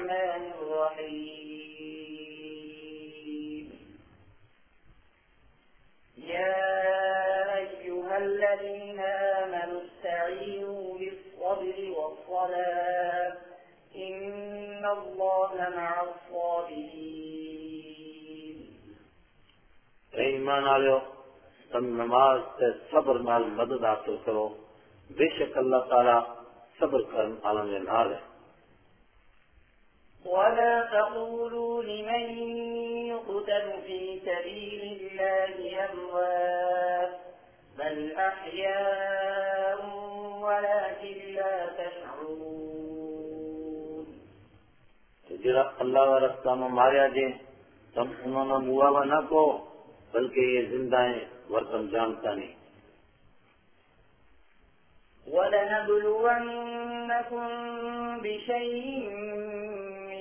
الرحمن الرحيم. يا أيها الذين آمنوا استعينوا بالصبر والصلاة. إن الله مع الصابرين. ایمان والو تم نماز تے صبر نال مدد حاصل کرو۔ بے شک اللہ تعالی صبر کرن والوں دے نال ہے۔ ولا تقولوا لمن يقتل في سبيل الله أموات بل أحياء ولكن لا تشعرون. جڑا اللہ کا رستہ میں ماریا جے تم انہوں نے مواوا نہ کو بلکہ یہ زندہ ہیں ور تم جانتا نہیں ولنبلونكم بشيء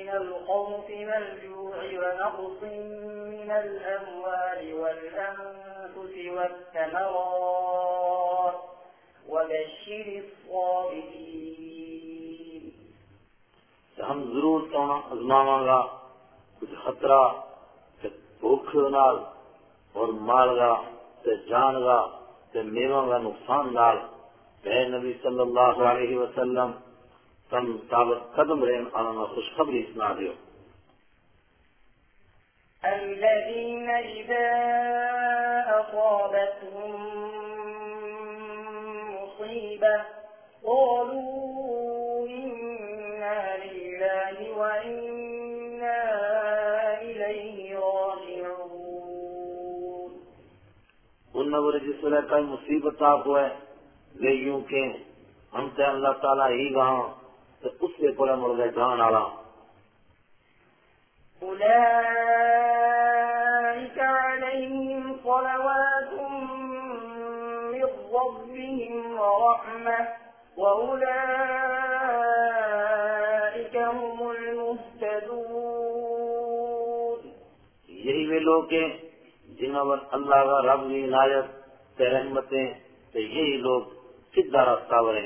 من الخوف والجوع ونقص من الأموال والأنفس والثمرات وبشر الصابرين. ہم ضرور تو ازماواں گا کچھ خطرہ بھوک نال، اور مال گا تے جان گا تے میواں گا نقصان نال۔ اے نبی صلی اللہ علیہ وسلم تم ثابت قدم رہن آنا خوشخبری سنا دیو الذين إذا أصابتهم مصيبة قالوا إنا لله وإنا إليه راجعون۔ ان نظر جس ویلے کوئی مصیبت آپ ہوئے لے یوں کہ ہم تے اللہ تعالیٰ ہی گاں تے اس سے پورا مر گئے جان آلا أولئك عليهم صلوات من ربهم ورحمة وأولئك هم المهتدون۔ یہی وہ لوگ ہیں جنہوں پر اللہ کا رب کی عنایت رحمتیں تے یہی لوگ سیدھا راستہ ورے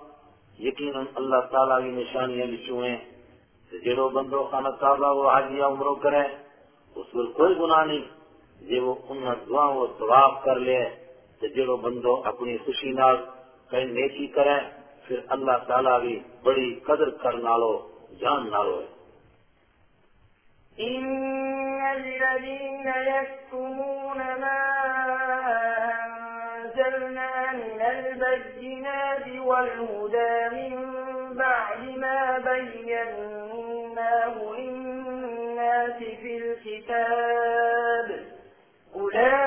یقیناً اللہ تعالیٰ کی نشانیاں بچوں ہیں تے جڑو بندو خانہ کعبہ وہ حاجیہ عمرو کرے، اس پر کوئی گناہ نہیں جے وہ ان دعا وہ طواف کر لے تے جڑو بندو اپنی خوشی نال کہیں نیکی کرے، پھر اللہ تعالیٰ بھی بڑی قدر کر نالو، جان نالو ہے۔ إن الذين يكتمون ما أنزلنا بالبينات والهدى من بعد ما بيناه للناس في الكتاب. أولئك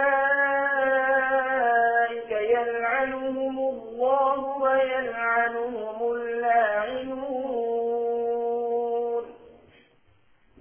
يلعنهم الله ويلعنهم اللاعنون.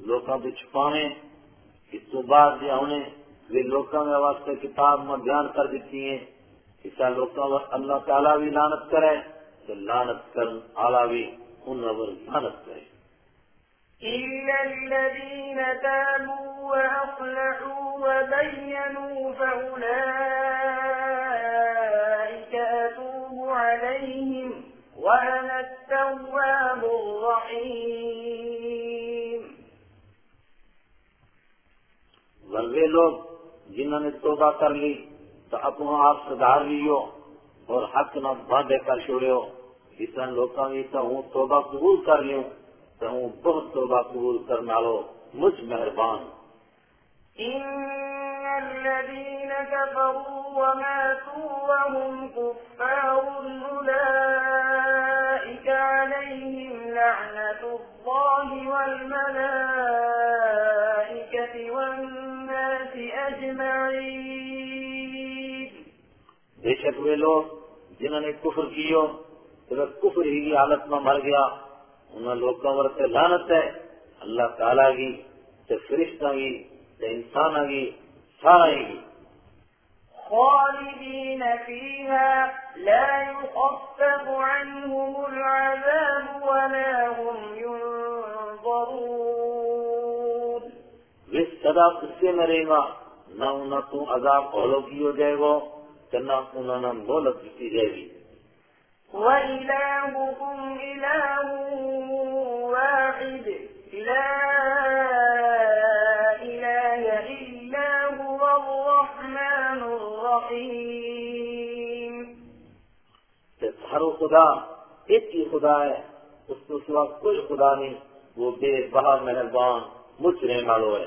لوکاں تو چھپانے اس تو بعد جو انہیں وہ لوکاں کے واسطے کتاب میں بیان کر دیتی ہیں، اس لوکاں پر اللہ تعالیٰ بھی لانت کرے تو لانت کرن آلہ بھی ان پر لانت کرے۔ إلا الذين تابوا وأصلحوا وبينوا فأولئك أتوب عليهم وأنا التواب الرحيم وہ لوگ جنہوں نے توبہ کر لی تو اپنا آپ سدھار لیو اور حق نہ باندھے کر چھوڑیو اس لوگوں نے تو ہوں توبہ قبول کر لیو تو ہوں بہت توبہ قبول کرنا لو مجھ مہربان الذين كفروا وماتوا وهم كفار أولئك عليهم لعنة الله والملائكة. بے شک وہ لوگ جنہوں نے کفر کیو تو کفر ہی کی حالت میں مر گیا۔ انہوں لوگوں پر تے لعنت ہے۔ اللہ تعالیٰ کی تے فرشتہ کی تے انسان کی سارا کی۔ خالدين فيها لا يخفف عنهم العذاب ولا هم ينظرون وہ سدا قصے میں رہے گا نہ انہیں تو عذاب اولو کی ہو جائے گا۔ کہ نہ انہوں نے مہلت دی جائے گی۔ وإلهكم إله واحد لا إله إلا هو الرحمن الرحيم۔ کہ ہر خدا ایک ہی خدا ہے اس کو سوا کوئی خدا نہیں وہ بے بہا مہربان مجھ رہنے والو ہے۔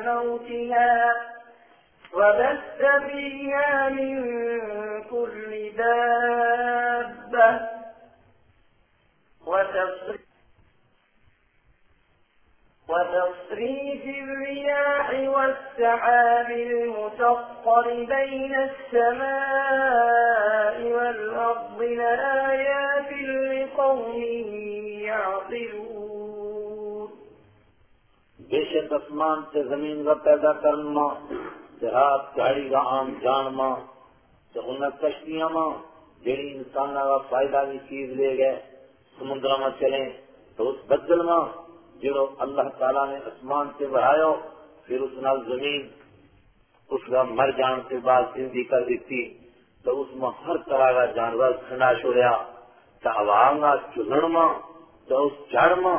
موتها وبث فيها من كل دابة وتصريف الرياح والسحاب المسخر بين السماء والأرض لآيات لقوم يعقلون. بے شک آسمان سے زمین کا پیدا کرنا رات گاڑی کا عام جانما تو کشتیاں ماں، جڑی انسان کا فائدہ کی چیز لے گئے، سمندر میں چلیں تو اس بدل میں جڑو اللہ تعالیٰ نے آسمان سے بڑھایا، پھر اس نال زمین اس کا مر جان کے بعد زندگی کر دیتی، تو اس میں ہر طرح کا جانور کھڑا چھوڑیا تو ہوا چلن میں تو اس جڑ میں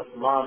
اسمان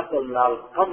اصل نال کم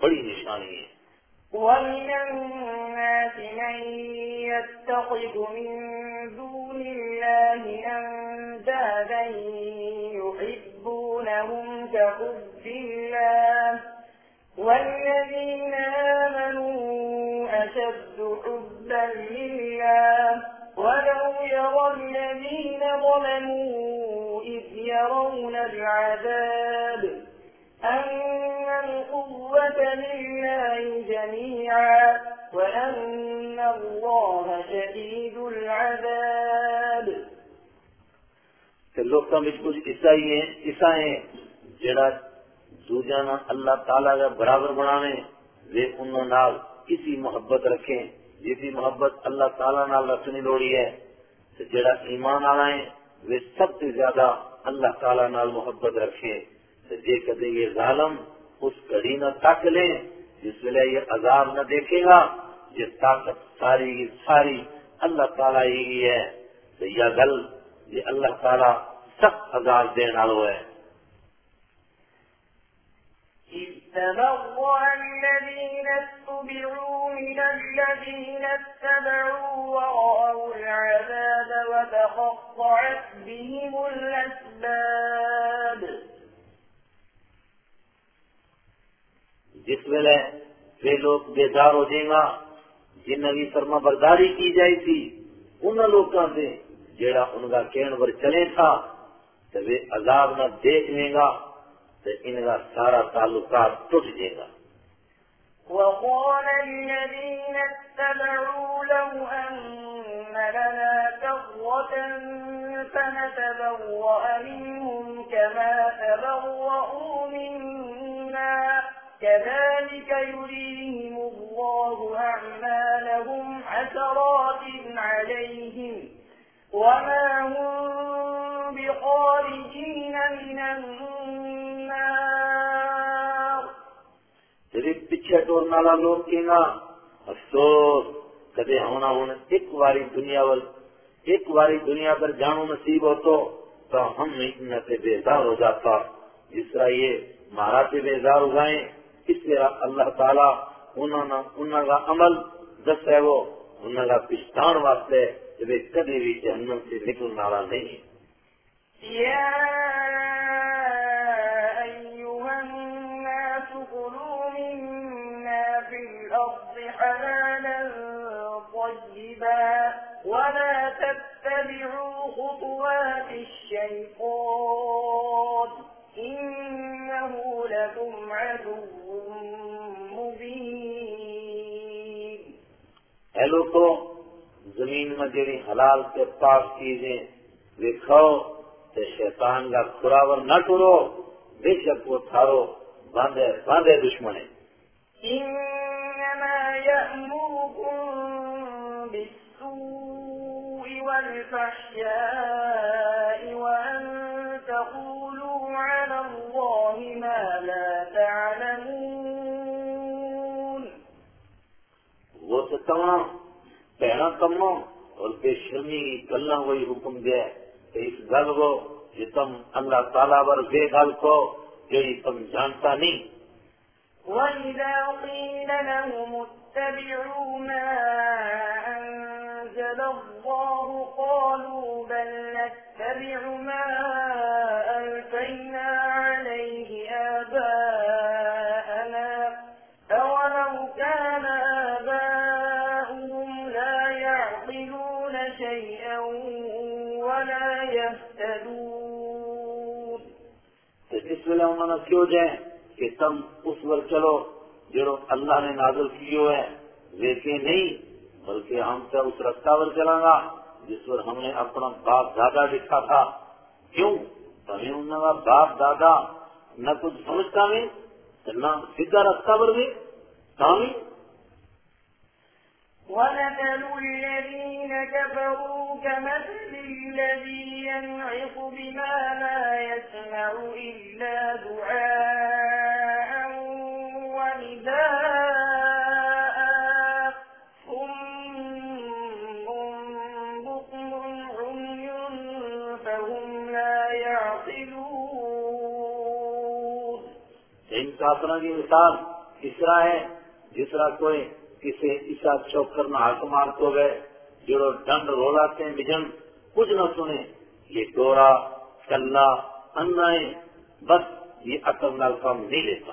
بڑی نشانی ہے ومن الناس من يتخذ من دون الله أندادا يحبونهم كحب الله والذين آمنوا أشد حبا لله ولو يرى الذين ظلموا إذ يرون العذاب أن القوة لله جميعا وأن الله شديد العذاب کہ لوگوں میں کچھ عیسائی ہیں عیسائی ہیں جڑا دوجا نا اللہ تعالیٰ کا برابر بنانے وہ انہوں نال کسی محبت رکھیں۔ جیسی محبت اللہ تعالیٰ نال رکھنی لوڑی ہے تو جڑا ایمان آنا ہے، وہ سب سے زیادہ اللہ تعالیٰ نال محبت رکھیں تو جے کدے یہ ظالم اس کڑی نہ تک لیں جس ویلے یہ عذاب نہ دیکھے گا یہ طاقت ساری کی ساری اللہ تعالیٰ ہی ہے۔ تو یہ گل، یہ اللہ تعالیٰ سخت عذاب دینے والو ہے۔ تبرأ الذين اتبعوا من الذين اتبعوا ورأوا العذاب بهم الأسباب. جس ویلے وہ لوگ بیدار ہو جائیں گا، جن کی فرما برداری کی جائے تھی ان لوگوں سے جیڑا ان کا کہن پر چلے تھا، تو وہ عذاب نہ دیکھ لیں گا تو ان کا سارا تعلقات ٹوٹ جائے گا وقال الذين اتبعوا لو أن لنا كرة فنتبوأ منهم كما تبوأوا منا كذلك يريهم الله أعمالهم حسرات عليهم وما هم بخارجين من النار صرف پیچھے ٹورنے والا لوگ کہیں گا افسوس، کدے ہونا ہونا ایک باری دنیا ول، ایک باری دنیا پر جانو نصیب ہو تو تو ہم ان سے بیزار ہو جاتا۔ جس طرح یہ مارا سے بیزار ہو گئے اس سے اللہ تعالیٰ انہوں کا عمل دس ہے وہ، انہوں کا پچھتان واسطے کدی بھی جہنم سے نکلنے والا نہیں۔ يا ولا تتبعوا خطوات الشيطان إنه لكم عدو مبين اے لوگوں زمین میں جڑی حلال کے پاک چیزیں وہ کھاؤ تو شیطان کا خوراور نہ ٹورو بے شک وہ تھارو باندھے باندھے دشمن ہے إنما يأمركم بالسوء والفحشاء وأن تقولوا على الله ما لا تعلمون. وہ تو تمام پہنا کمو اور بے شرمی گلنا وہی حکم دیا کہ اس گل کو یہ تم اللہ تعالیٰ پر بے گل کو جو تم جانتا نہیں وإذا قيل لهم اتبعوا ما أنزل الله قالوا بل نتبع ما ألفينا عليه آباءنا أولو كان آباؤهم لا يعقلون شيئا ولا يهتدون. انہوں نے کیوں جائے کہ تم اس پر جو اللہ نے نازل کیو ہے ویسے نہیں بلکہ ہم سے اس رستہ پر چلیں گا جس پر ہم نے اپنا باپ دادا لکھا تھا۔ کیوں؟ تمہیں انہوں کا باپ دادا نہ کچھ سمجھتا نہیں، نہ سیدھا رستہ پر بھی کام ومثل الذين كفروا كمثل الذي ينعق بما لا يسمع إلا دعاء ان کافروں کی مثال اس طرح ہے؟ جس طرح کوئی کسی عیسا چوک نہ ہاتھ مار کو گئے جو ڈنڈ رولاتے ہیں بجن کچھ نہ سنے، یہ ڈورا کلا انا بس یہ عقل نال کام نہیں لیتا۔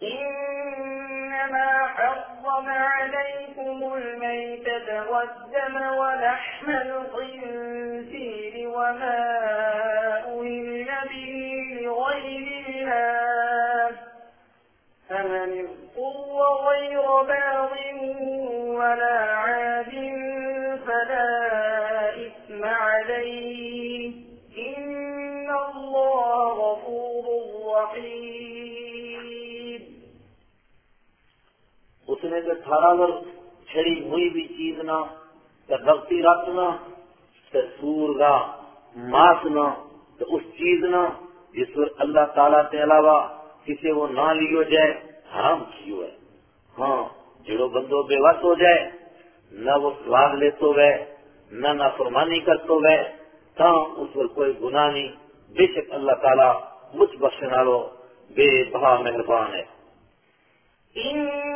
إنما حرم عليكم الميتة والدم ولحم الخنزير وما أهل به لغير الله فمن اضطر غير باغ ولا عاد نے تو تھارا گر چھڑی ہوئی بھی چیز نہ تو بھکتی رت نہ سور کا ماس نہ تو اس چیز نہ جس پر اللہ تعالیٰ کے علاوہ کسی وہ نہ لیو جائے، حرام کیوں ہے؟ ہاں جڑو بندو بے وس ہو جائے، نہ وہ سواد لیتو گئے نہ نافرمانی کرتو گئے تا اس پر کوئی گناہ نہیں۔ بے شک اللہ تعالیٰ مجھ بخشنا لو بے بہا مہربان ہے۔ إن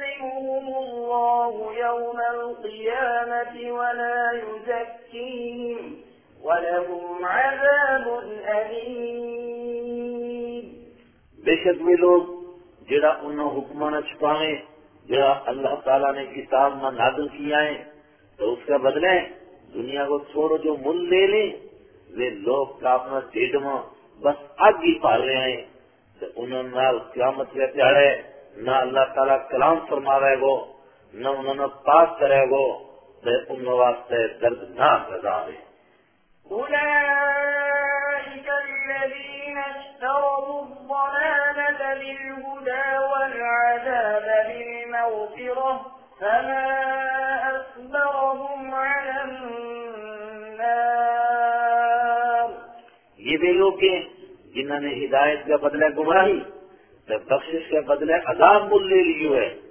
الله يوم القيامة ولا يزكيهم ولهم عذاب أليم. بے شک وہ لوگ جڑا انہوں حکمہ نہ چھپاویں، جڑا اللہ تعالیٰ نے کتاب میں نازل کیا ہے، تو اس کا بدلے دنیا کو چھوڑو جو مل لے لیں، وہ لوگ کا اپنا ٹیڈ بس آگ ہی پال رہے ہیں۔ تو انہوں نے قیامت کے پیارے نہ اللہ تعالیٰ کلام فرما رہے گو نہ انہوں نے پاس کرے گو تو ان واسطے دردناک عذاب ہے۔ أولئك الذين اشتروا الضلالة بالهدى والعذاب بالمغفرة فما أصبرهم على النار۔ یہ بھی لوگ ہیں جنہوں نے ہدایت کا بدلہ گمراہی تو بخشش کے بدلے عذاب مل لے لی ہے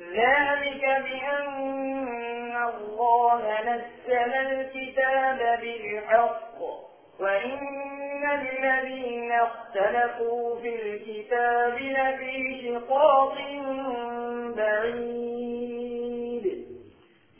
ذلك بأن الله نزل الكتاب بالحق وإن الذين اختلفوا في الكتاب لفي شقاق بعيد۔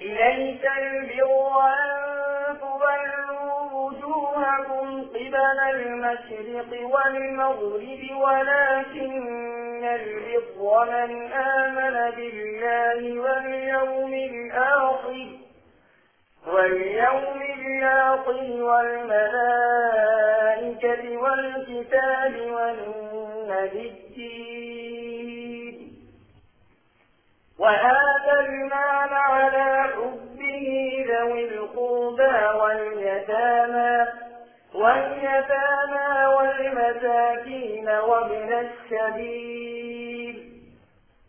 إليك البر أن وجوهكم قبل المشرق والمغرب ولكن البر من آمن بالله واليوم الآخر. واليوم الآخر والملائكة والكتاب والنبيين. وآتى المال على حبه ذوي القربى واليتامى واليتامى والمساكين وابن السبيل.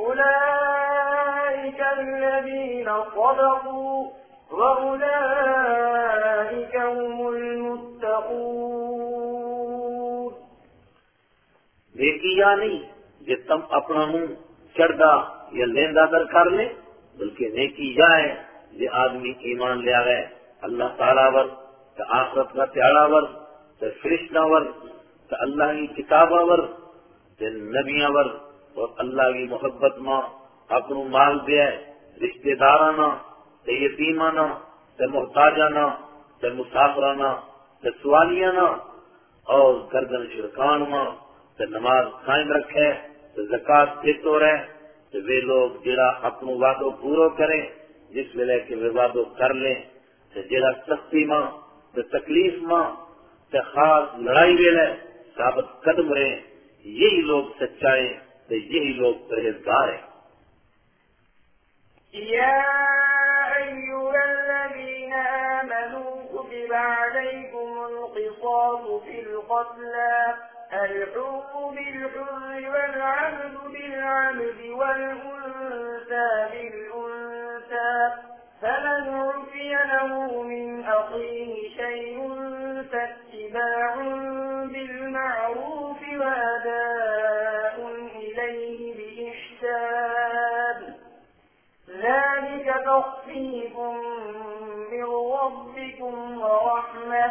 أولئك الذين صدقوا وأولئك هم المتقون. نیکی یا نہیں جو تم اپنا منہ چڑھا یا لیندہ در کر لے، بلکہ نیکی یا ہے جو آدمی ایمان لے گئے اللہ تعالیٰ ور، تو آخرت کا پیارا ور، تو فرشتہ ور، تو اللہ کی کتابہ ور، تو نبیاں ور۔ اور اللہ کی محبت ماں اپنو مال دے رشتے دارانا تو یتیمانا تو محتاجانا تو مسافرانا تو سوالیانا اور گردن شرکان ماں نماز قائم رکھے زکات دیتو رہے تو وہ لوگ جڑا اپنو وعدو پورو کریں جس ویلے کے وہ وعدو کر لیں تو جڑا سختی ماں تکلیف ماں تو خاص لڑائی ویلے ثابت قدم رہے، یہی لوگ سچائے۔ تو یہی لوگ پرہیزگار ہیں يا أيها الذين آمنوا كتب عليكم القصاص في القتلى الحر بالحر والعبد بالعبد والأنثى بالأنثى فمن عفي له من أخيه شيء فاتباع بالمعروف وأداء ذلك تخفيف من ربكم ورحمة،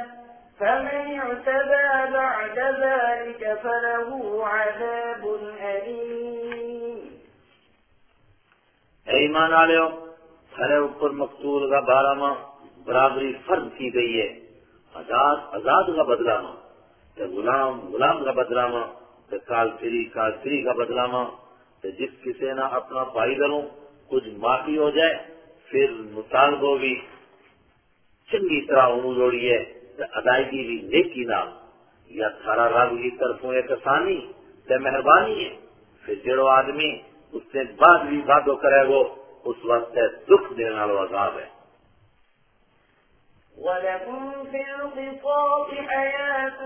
فمن اعتدى بعد ذلك فله عذاب أليم. اے ایمان والے کھڑے اوپر مقتول کا بارہ ماہ برابری فرض کی گئی ہے، آزاد آزاد کا بدلانا غلام غلام کا بدلانا کالفری کالفری کا بدلانا جس کسی نے اپنا بھائی کروں کچھ معافی ہو جائے۔ پھر مطالبہ بھی چنگی طرح انہوں جوڑی ہے ادائیگی بھی نیکی نہ یا تھارا رب کی طرفوں ایک آسانی تو مہربانی ہے۔ پھر جڑو آدمی اس سے بعد بھی باتوں کرے گو اس وقت دکھ دینے والا عذاب ہے۔ ولكم في القصاص حياة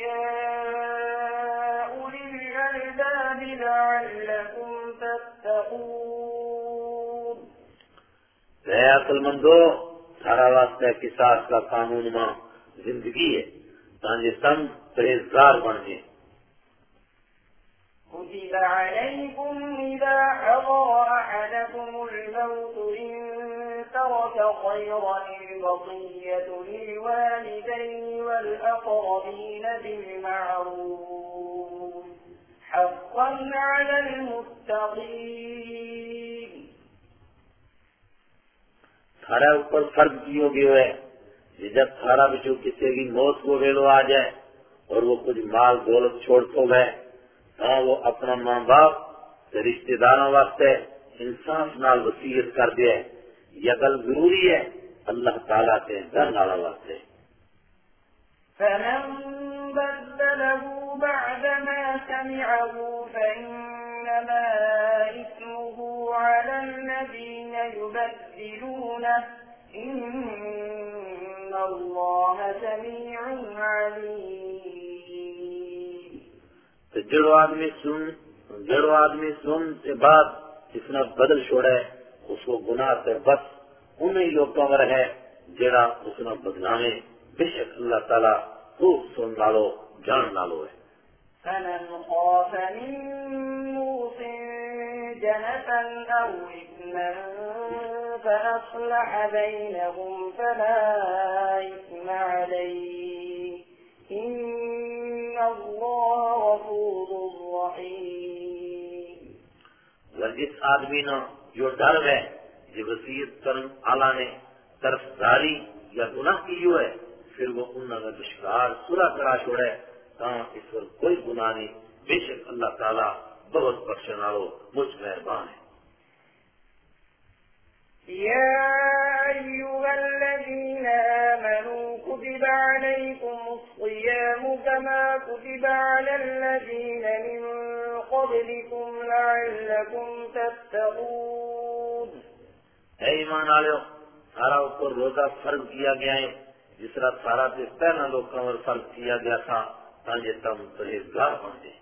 يا اے عقل مندو سارا واسطہ قصاص کا قانون ماں زندگی ہے تانجے سم پرہیزگار بن گئے كتب عليكم إذا حضر أحدكم الموت إن ترك خيرا الوصية للوالدين والأقربين بالمعروف حقا على المتقين تھارا اوپر فرض کیوں گئے ہے کہ جب تھارا بچوں کسی کی موت کو ویلو آ جائے اور وہ کچھ مال دولت چھوڑ تو گئے ہاں وہ اپنا ماں باپ رشتے داروں واسطے انصاف نال وسیعت کر دیا یہ گل ضروری ہے، اللہ تعالیٰ کے گھر نالا واسطے۔ فمن بدله سمعه فإنما على الذين يبدلونه إن الله سميع عليم. جڑو آدمی سن جڑو آدمی سن کے بعد اس نے بدل چھوڑے اس کو گناہ سے بس انہیں لوگوں پر ہے جڑا اس نے بدلانے بے شک اللہ تعالیٰ خوب سن ڈالو جان ڈالو ہے۔ فمن خاف من موص جنفا أو إثما فأصلح بينهم فلا إثم عليه. إن الله غفور رحيم. اگر جس آدمی نے جو ڈر ہے جو وسیعت کرن آلہ نے طرف داری یا گناہ کی جو ہے، پھر وہ ان کا دشکار سورا کرا چھوڑے، تاں اس پر کوئی گناہ نہیں۔ بے شک اللہ تعالیٰ بہت بخشن والو مجھ مہربان ہے۔ يا أيها الذين آمنوا كتب عليكم الصيام كما كتب على الذين من قبلكم لعلكم تتقون۔ اے ایمان والو سارا اوپر روزہ فرض کیا گیا ہے۔ جس طرح سارا سے پہلا لوگوں پر فرض کیا گیا تھا تاکہ تم پرہیزگار بن جائے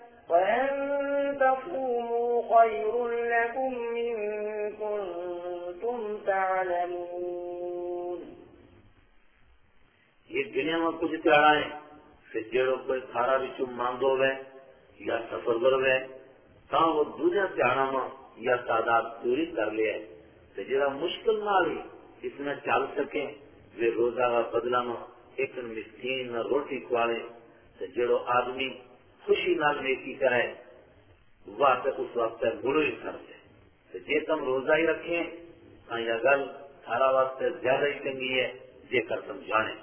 وأن تصوموا خير لكم إن كنتم تعلمون یہ دنیا میں کچھ تیارا ہے پھر جڑو کوئی کھارا بچو مانگو وے یا سفر کر وے تاں وہ دوجا تیارا میں یا تعداد پوری کر لیا تو جڑا مشکل نہ لی اس میں چل سکے، وہ روزہ کا بدلہ میں ایک مسکین روٹی کھوالے، تو جڑو آدمی خوشی نال نیکی کرے وہ اس وقت گڑو ہی کر دے تو جے تم روزہ ہی رکھیں ہاں یہ گل سارا واسطے زیادہ ہی چنگی ہے جے کر تم جانے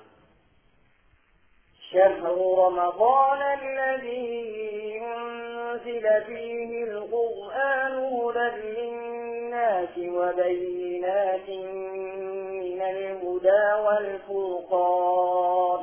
شهر رمضان الذي أنزل فيه القرآن هدى للناس وبينات من الهدى والفرقان.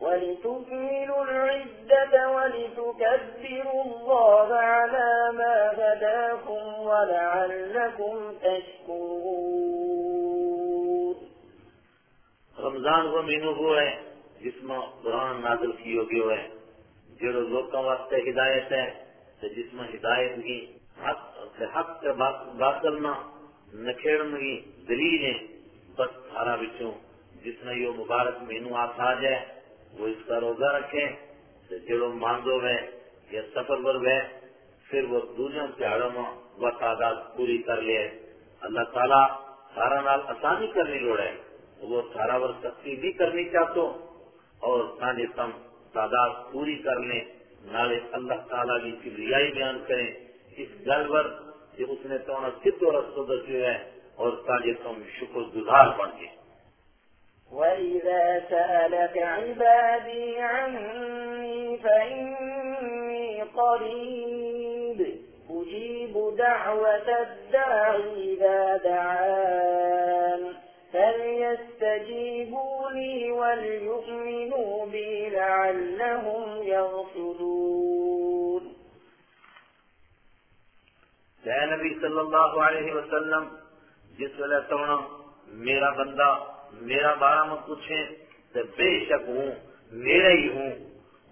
ولتكملوا العدة ولتكبروا الله على ما هداكم ولعلكم تشكرون. رمضان وہ مہینوں وہ ہے جس میں قرآن نازل کی ہوگی ہے۔ جو لوگوں واسطے ہدایت ہے تو جس میں ہدایت کی حق سے حق سے باطل نہ نکھیڑن کی دلیل ہے۔ بس سارا بچوں جس میں یہ مبارک مہینوں آپ آ جائے وہ اس کا روزہ رکھے تو جڑو ماندو ہے یا سفر پر ہے پھر وہ دوجوں تہاڑوں میں وہ تعداد پوری کر لے اللہ تعالیٰ سارا نال آسانی کرنی لوڑ ہے۔ وہ سارا ور سختی بھی کرنی چاہتو اور سانے تم تعداد پوری کرنے نالے اللہ تعالیٰ کی کبریائی بیان کریں۔ اس گل پر کہ اس نے تو سدھ رستو دسے ہے اور تاجے تم شکر گزار بن گئے۔ وَإِذَا سَأَلَكَ عِبَادِي عَنِّي فَإِنِّي قَرِيبٌ أُجِيبُ دَعْوَةَ الدَّاعِ إِذَا دَعَانِ فَلْيَسْتَجِيبُوا لِي وَلْيُؤْمِنُوا بِي لَعَلَّهُمْ يَرْشُدُونَ اے نبی صلی اللہ علیہ وسلم جس ویلے تونا میرا بندہ میرا بارہ میں پوچھے تو بے شک ہوں، میرے ہی ہوں۔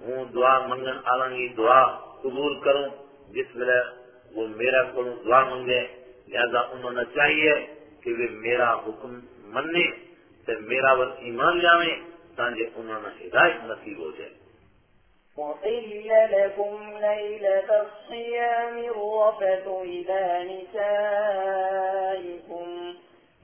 ہوں دعا منگن آلنگی دعا قبول کروں۔ جس ویلے وہ میرا کروں دعا منگے، لہذا انہوں نے چاہیے کہ وہ میرا حکم مننے تو میرا ور ایمان جانے تاکہ انہوں نے ہدایت نصیب ہو جائے۔ وحل لكم ليلة الصيام الرفث إلى نسائكم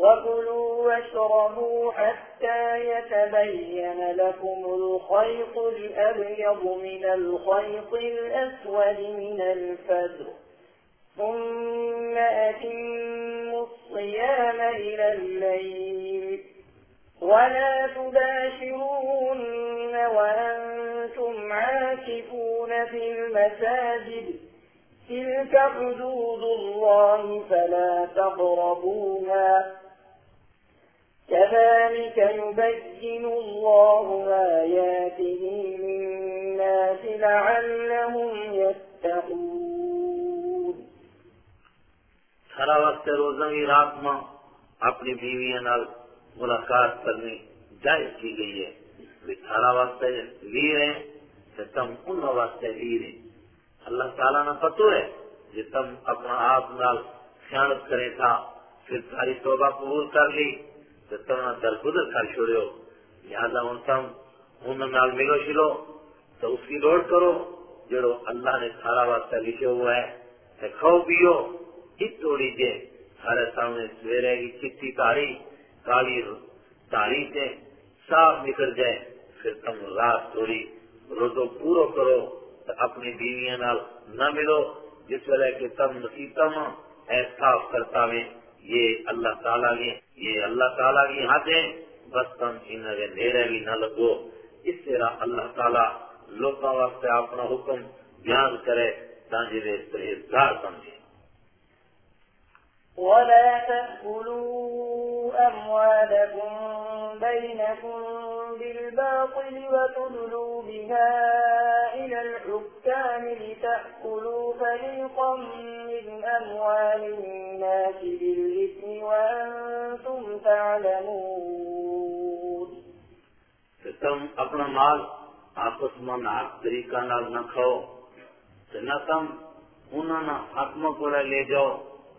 وكلوا واشربوا حتى يتبين لكم الخيط الأبيض من الخيط الأسود من الفجر ثم أتموا الصيام إلى الليل ولا تباشرون وأنتم عاكفون في المساجد تلك حدود الله فلا تقربوها كذلك يبين الله آياته للناس لعلهم يتقون. سارا وقت روزہ کی رات میں اپنی بیویاں نال ملاقات کرنی جائز کی گئی ہے۔ سارا واسطے ویر ہیں تو تم ان واسطے ویر ہیں۔ اللہ تعالیٰ نے پتو ہے کہ تم اپنا آپ نال خیانت کرے تھا، پھر ساری توبہ قبول کر لی۔ تو درگزر کر چھوڑو لہٰذا ہوں تم ان نال ملو شلو۔ تو اس کی لوڑ کرو۔ جڑو اللہ نے سارا واسطے لکھے ہوا ہے۔ تو کھو پیو۔ ہت توڑی جے سارے سامنے سویرے کی چٹی تاری، کالی تاری سے صاف نکل جائے۔ پھر تم رات تھوڑی روزو پورو کرو۔ تو اپنی بیویاں نال نہ ملو۔ جس وجہ کہ تم نصیبتم احساس کرتا میں۔ یہ اللہ تعالیٰ کی یہ اللہ تعالیٰ کی ہاتھیں بس تم ان بھی نہ لگو۔ اس طرح اللہ تعالیٰ لوگوں واسطے اپنا حکم بیان کرے تاکہ وہ پرہیزگار سمجھے ولا تأكلوا أموالكم بينكم بالباطل وتدلوا بها إلى الحكام لتأكلوا فريقا من أموال الناس بالإثم وأنتم تعلمون. تم اپنا مال آپس میں ناک طریقہ نال نہ کھاؤ نہ تم انہوں نے حکموں کو لے جاؤ۔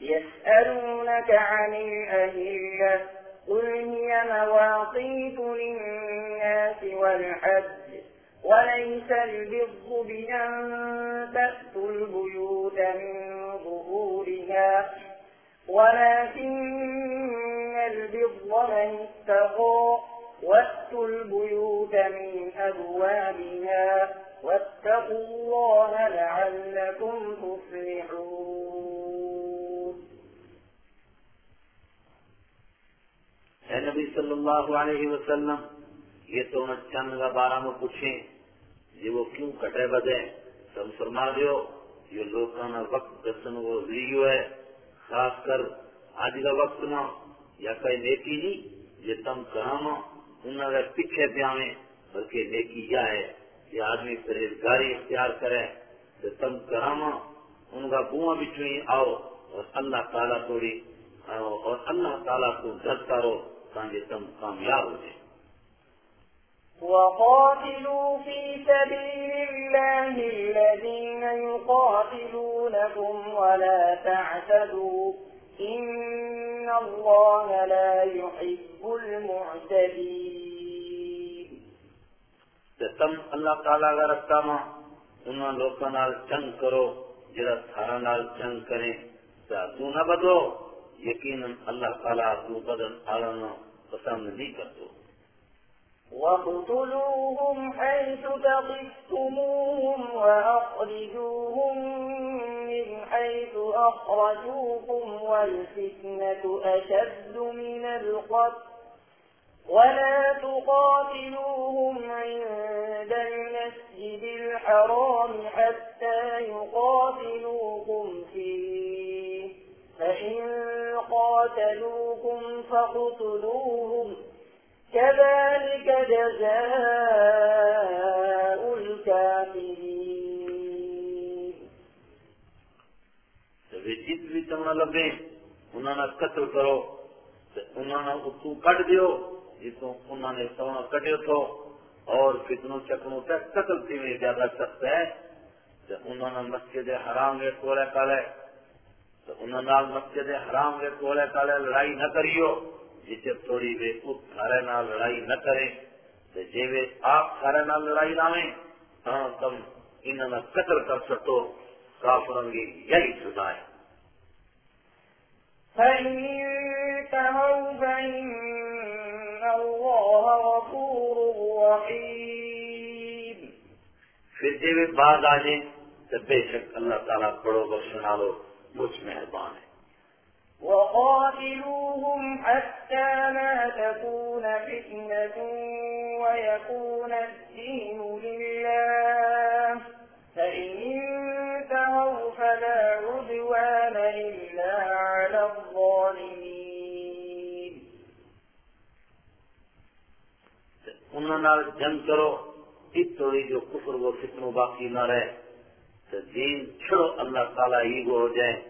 يسألونك عن الأهلة قل هي مواقيت للناس والحج وليس البر بأن تأتوا البيوت من ظهورها ولكن البر من اتقى واتوا البيوت من أبوابها واتقوا الله لعلكم تفلحون. اے نبی صلی اللہ علیہ وسلم، یہ تو نہ چند کا بارہ میں پوچھیں یہ وہ کیوں کٹے بدے؟ تم فرما دیو، یہ لوگوں نے وقت دسن وہ لیو ہے، خاص کر آج کا وقت نہ یا کوئی نیکی نہیں، یہ تم کرامو انہوں نے پیچھے پہ بلکہ نیکی کیا ہے یہ آدمی پرہیزگاری اختیار کرے تو تم کرامو ان کا کنواں بھی چوئی آؤ اور اللہ تعالیٰ توڑی، اور اللہ تعالیٰ کو ڈر کرو تاکہ تم کامیاب ہو جائے۔ وقاتلوا في سبيل الله الذين يقاتلونكم ولا تعتدوا. إن الله لا يحب المعتدين تم اللہ تعالیٰ کا رکھتا ماں، انہوں لوگوں نال جنگ کرو جرا سارا نال جنگ کرے تو نہ بدو یقیناً اللہ تعالیٰ تو بدن آلنا پسند نہیں کرتو واقتلوهم حيث تقفتموهم وأخرجوهم من حيث أخرجوكم والفتنة أشد من القتل ولا تقاتلوهم عند المسجد الحرام حتى يقاتلوكم فيه فإن قاتلوكم فاقتلوهم كذلك جزاء الكافرين. بھی تم نہ لگے انہوں نے قتل کرو انہوں نے اتو کٹ دیو جتوں انہوں نے سونا کٹے تو، اور کتنوں چکنوں تک قتل تھی میں زیادہ سخت ہے۔ تو انہوں نے مسجد حرام کے کولے کالے تو انہوں نے مسجد حرام کے کولے کالے لڑائی نہ کریو۔ جسے تھوڑی وے خود سارے نال لڑائی نہ کرے۔ تو جی وے آپ سارے نال لڑائی لاویں ہاں تم انہوں نے قتل کر سکو کافروں کی یہی سزا ہے۔ پھر جی بعد آ جائیں تو بے شک اللہ تعالیٰ پڑھو بخشنا لو مجھ مہربان ہے۔ وقاتلوهم حتى لا تكون فتنة ويكون الدين لله. فإن انتهوا فلا عدوان إلا على الظالمين. انہوں نے جنگ کرو اس تھوڑی جو کفر و فتنوں باقی نہ رہے تو دین چھڑو اللہ تعالیٰ ہی وہ ہو جائے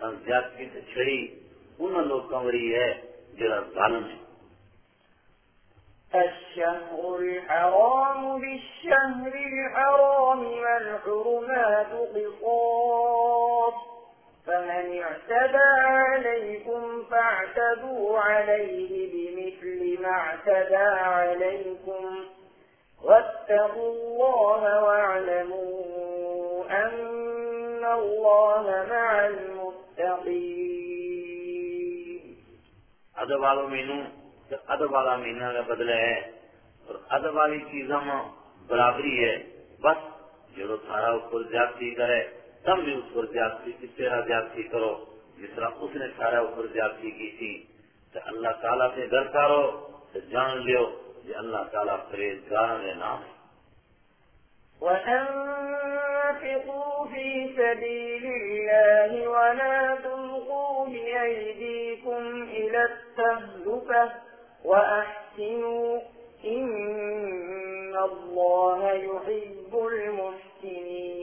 ਤਾਂ ਜ਼ਿਆਦਤੀ ਤੇ ਛੜੀ ਉਹਨਾਂ ਲੋਕਾਂ ਵਰੀ ہے ਜਿਹੜਾ ظالم ہے۔ الشهر الحرام بالشهر الحرام والحرمات قصاص فمن اعتدى عليكم فاعتدوا عليه بمثل ما اعتدى عليكم. واتقوا الله واعلموا أن الله مع المتقين ادب والوں مینوں تو ادب والا مہینہ کا بدلے ہے اور ادب والی چیزوں میں برابری ہے۔ بس جو سارا اوپر زیادتی کرے، تم بھی اس پر زیادتی، اس طرح زیادتی کرو جس طرح اس نے سارا اوپر زیادتی کی تھی۔ تو اللہ تعالیٰ سے ڈر کرو تو جان لیو کہ اللہ تعالیٰ پرہیزگار کے نام۔ ہے وأنفقوا في سبيل الله ولا تلقوا بأيديكم إلى التهلكة وأحسنوا إن الله يحب المحسنين.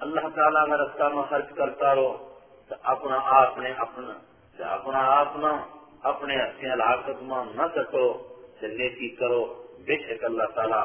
اللہ تعالیٰ کا رستہ میں خرچ کرتا رہو تو اپنا آپ نے اپنا تو اپنا آپ نہ اپنے ہلاکت میں نہ سکو تو کرو بے شک اللہ تعالیٰ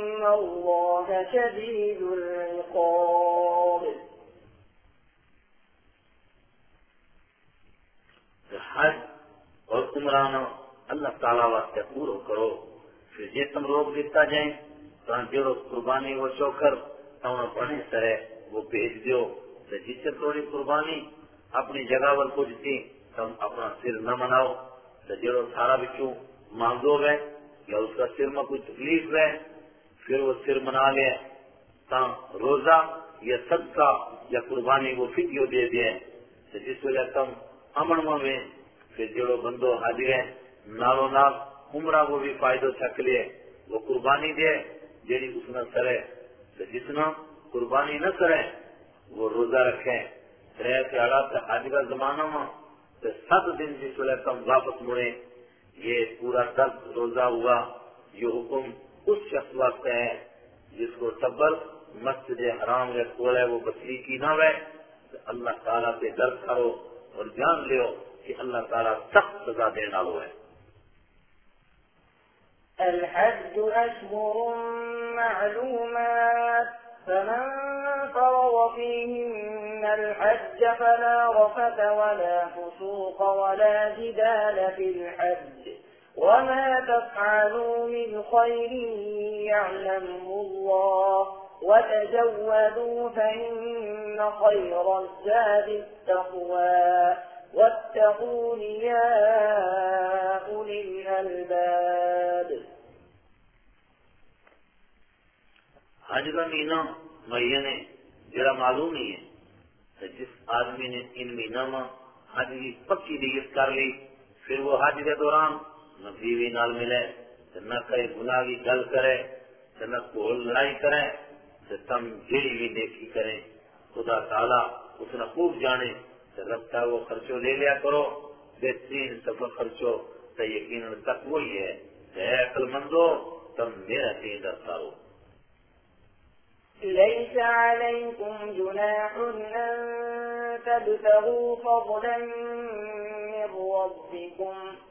الله شديد العقاب حج اور عمرانو اللہ تعالیٰ واسطے پورو کرو۔ پھر جے تم روک دیتا جائیں، تو جڑو قربانی وہ چوکر تو بنے سرے وہ بھیج دیو۔ تو جس سے تھوڑی قربانی اپنی جگہ پر پہنچتی تم اپنا سر نہ مناؤ۔ تو جڑو سارا بچو مانگو گئے یا اس کا سر میں کوئی تکلیف ہے پھر وہ سر منا لے تا روزہ یا صدقہ یا قربانی وہ فکیو دے دے۔ جس وجہ تم امن میں پھر جڑو بندو حاضر ہے نالو نال عمرہ کو بھی فائدہ چھک لیے وہ قربانی دے، جیڑی اس نے کرے تو جتنا قربانی نہ کرے وہ روزہ رکھے۔ رہ کے حالات آج کا زمانہ میں تو سات دن جس وجہ کم واپس مڑے۔ یہ پورا دس روزہ ہوا، یہ حکم اس شخص واسطے ہے جس کو صبر مسجد حرام یا کوڑے وہ بچی کی نہ ہوئے اللہ تعالیٰ سے درد کرو اور جان لیو کہ اللہ تعالیٰ سخت سزا دینا ہوا ہے الحج أشهر معلومات، فمن فرض فيهن الحج فلا رفت ولا فسوق ولا جدال في الحج. وما تفعلوا من خير يعلمه الله وتزودوا فإن خير الزاد التقوى واتقون يا أولي الألباب. حج کا مہینہ مہینے جڑا معلوم نہیں ہے جس آدمی نے ان مہینوں میں حج کی پکی نیت کر لی پھر وہ حج کے دوران نہ بیوی نال ملے نہ کہیں گناہ کی گل کرے نہ کوئی لڑائی کرے تو تم جیڑی بھی نیکی کریں، خدا تعالیٰ اس نے خوب جانے ربتا وہ خرچو لے لیا کرو۔ بہترین سفر خرچو تو یقین تک وہی ہے۔ عقل مندو، تم میرا دین رکھتا ہو ليس عليكم جناح أن تبتغوا فضلا من ربكم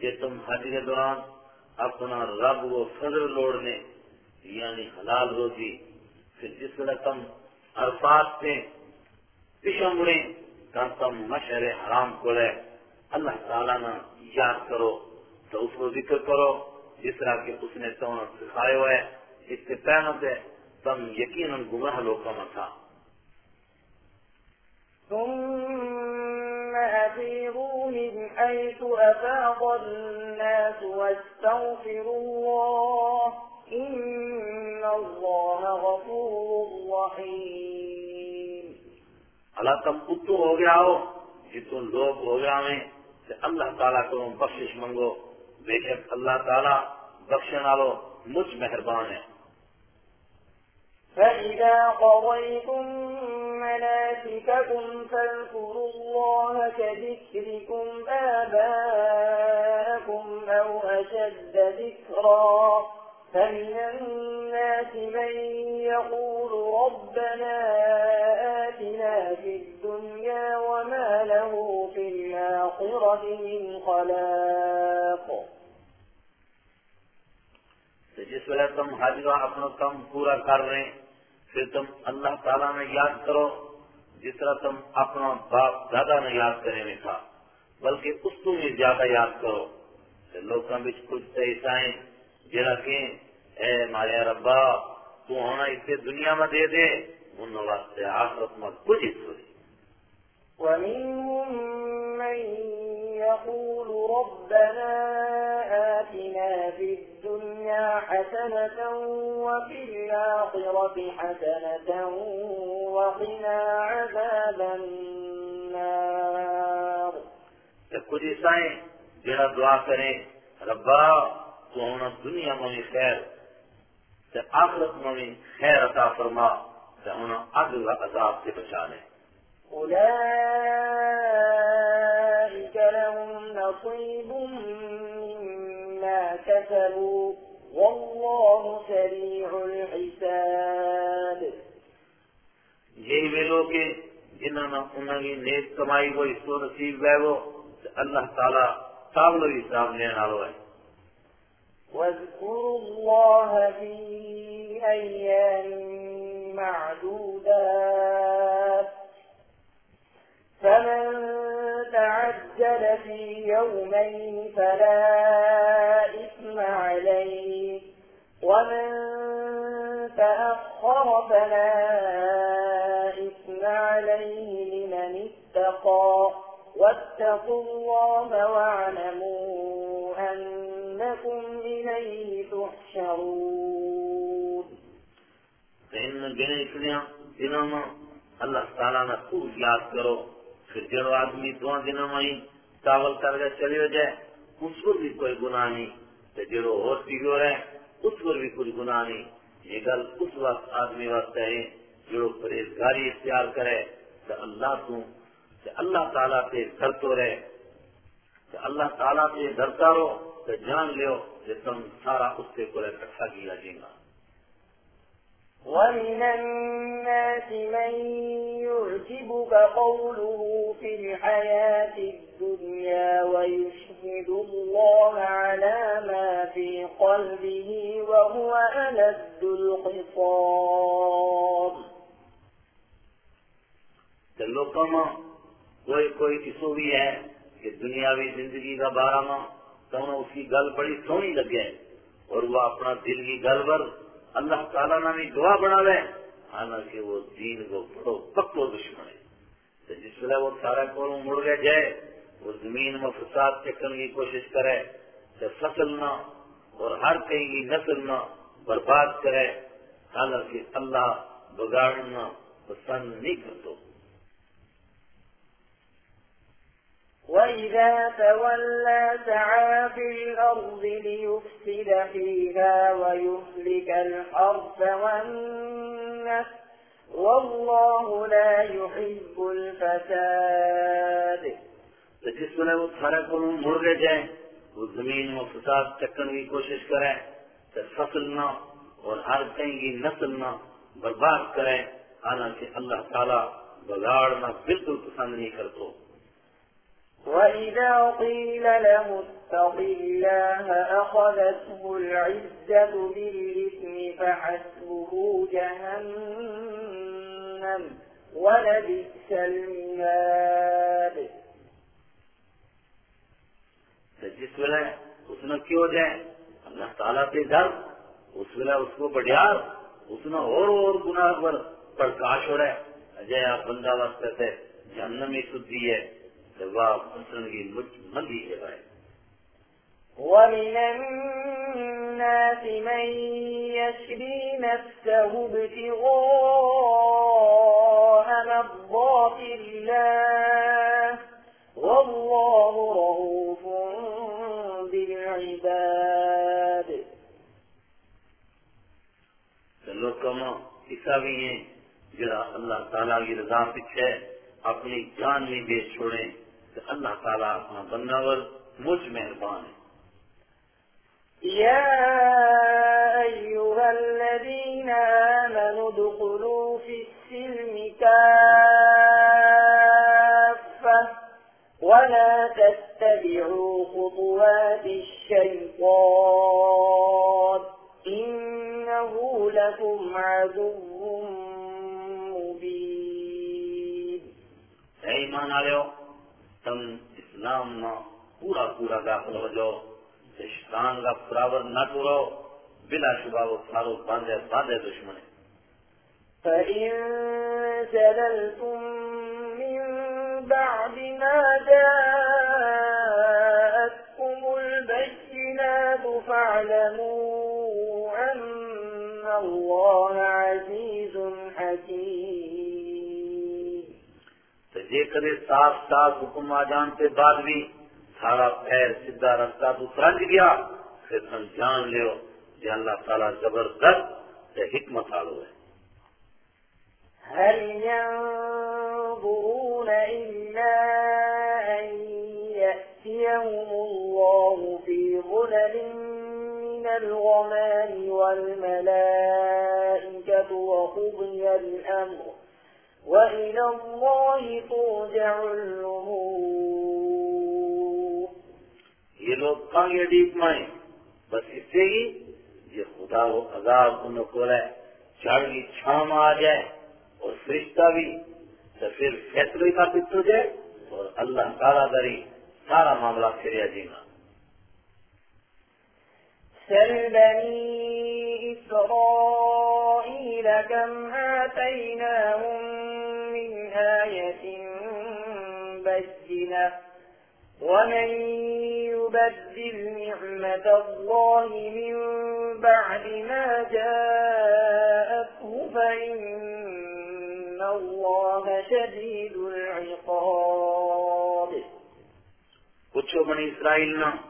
کہ تم حج کے دوران اپنا رب و فضل لوڑنے یعنی حلال روزی، پھر جس وقت تم عرفات سے پیچھے مڑے تم مشہر حرام کو رہے اللہ تعالیٰ نے یاد کرو، تو اس کو ذکر کرو، جس طرح کہ اس نے تم سکھائے ہوئے، اس سے پہلے سے تم یقیناً گمراہ لوگوں میں تھا۔ ثم أفيضوا من حيث أفاض الناس واستغفروا الله إن الله غفور رحيم اللہ تم اتو ہو گیا ہو جتوں لوگ ہو گیا میں کہ اللہ تعالیٰ کو بخشش منگو۔ بے شک اللہ تعالیٰ بخشن والو مجھ مہربان ہے۔ فإذا قضيتم مناسككم فاذكروا الله كذكركم آباءكم أو أشد ذكرا فمن الناس من يقول ربنا آتنا في الدنيا وما له في الآخرة من خلاق. جس تم حج کا اپنا کام پورا کر رہے ہیں۔ پھر تم اللہ تعالیٰ نے یاد کرو جس طرح تم اپنا باپ دادا نے یاد کرے میں تھا، بلکہ اس کو بھی زیادہ یاد کرو۔ لوگوں میں کچھ ایسا ہے کہ، اے ماریا ربا، تو ہونا اسے دنیا میں دے دے، ان واسطے آخرت میں کچھ ہی تھوڑی ومنهم من يقول ربنا آتنا في الدنيا حسنة وفي الآخرة حسنة وقنا عذاب النار. کچھ عیسائی جڑا دعا کریں ربا تو ہونا دنیا میں خیر تے آخرت میں خیر عطا فرما تے ہونا اگ عذاب سے بچا لیں أولئك لهم نصيب مما كسبوا والله سريع الحساب یہی وہ لوگ ہیں جنہوں نے انہوں کی نیک کمائی کو حصہ نصیب ہے وہ تے اللہ تعالیٰ قابل حساب لینا والو ہے واذكروا الله في أيام معدودات فمن تعجل في يومين فلا إثم عليه. ومن تأخر فلا إثم عليه لمن اتقى. واتقوا الله واعلموا أنكم إليه تحشرون. میں اللہ تعالیٰ نے خوب یاد کرو پھر جڑو آدمی دو دنوں میں چاول کر کے چلے ہو جائے، اس پر بھی کوئی گناہ نہیں۔ تو جڑو اور پیو رہے، اس پر بھی کوئی گناہ نہیں۔ یہ گل اس وقت آدمی واسطے ہے جو پرہیزگاری اختیار کرے، تو اللہ تو کہ اللہ تعالیٰ سے ڈرتے رہے۔ کہ اللہ تعالیٰ سے ڈرتا رہو، تو جان لیو کہ تم سارا اس سے کو اکٹھا کیا جائے گا۔ ومن الناس من يعجبك قوله في الحياة الدنيا ويشهد الله على ما في قلبه وهو ألد الخصام. لوگوں میں کوئی کوئی اسو بھی ہے کہ دنیاوی زندگی کا بارہ میں تو انہیں گل بڑی سونی اور وہ اپنا دل کی گل پر اللہ تعالیٰ نے بھی دعا بنا لے حالانکہ وہ دین کو بڑو پکو دشمن ہے۔ تو جس ویلے وہ سارا کو مڑ گیا جائے، وہ زمین میں فساد چکن کی کوشش کرے، تو فصل نہ، اور ہر کہیں کی نسل نہ برباد کرے، حالانکہ اللہ بگاڑنا پسند نہیں کرتا۔ وإذا تولى سعى في الأرض ليفسد فيها ويهلك الحرث والنفس والله لا يحب الفساد جس نے وہ سارا قانون مڑ کے جائے وہ زمین میں فساد چکن کی کوشش کرے تو فصل نہ اور ہر کہیں کی نسل وإذا قيل له اتق الله أخذته العزة بالإثم فحسبه جهنم ولبئس المهاد۔ تو جس ویلے اس نے کیوں جائے اللہ تعالیٰ سے ڈر اس ویلے اس کو بڑھیار، اس نے اور اور گناہ پر پرکاش ہو رہا ہے۔ اجے آپ بندہ واسطے سے جہنم ہی سدھی ہے۔ جواب حسن کی مجھ مندی بھائی ومن الناس من يشري نفسه ابتغاء مرضات الله والله رؤوف بالعباد لوگوں میں ایسا بھی ہیں جڑا اللہ تعالیٰ کی رضا پیچھے اپنی جان بھی بیچ چھوڑے تو اللہ تعالیٰ اپنا بنداور مجھ مہربان ہے يا أيها الذين آمنوا ادخلوا في السلم كافة ولا تتبعوا خطوات الشيطان. إنه لكم عدو مبين. ایمان والو تم اسلام میں پورا پورا داخل ہو جاؤ، شیطان کا فراور نہ ٹورو، بلا شبہ وہ سارو باندھے باندھے دشمن فإن سللتم من بعد ما جاءتكم البينات فاعلموا جے کرے صاف صاف حکم آ جان کے بعد بھی سارا پیر سیدھا رستہ تو سمجھ گیا، پھر تم جان لیو کہ اللہ تعالیٰ زبردست سے حکمت آلو ہے۔ هل ينظرون إلا أن يأتيهم الله في ظلل من الغمام والملائكة وقضي الأمر وإلى الله ترجع الأمور یہ لوگ کہاں یہ ڈیپ مائیں بس اس سے ہی یہ خدا وہ عذاب ان کو ہے چڑھ کی چھام آ جائے اور فرشتہ بھی، تو پھر فیصلے کا پت جائے اور اللہ تعالیٰ دری سارا معاملہ پھریا جینا۔ سل بني إسرائيل كم آتيناهم من آية بينة ومن يبدل نعمة الله من بعد ما جاءته فإن الله شديد العقاب بنی اسرائیل نہ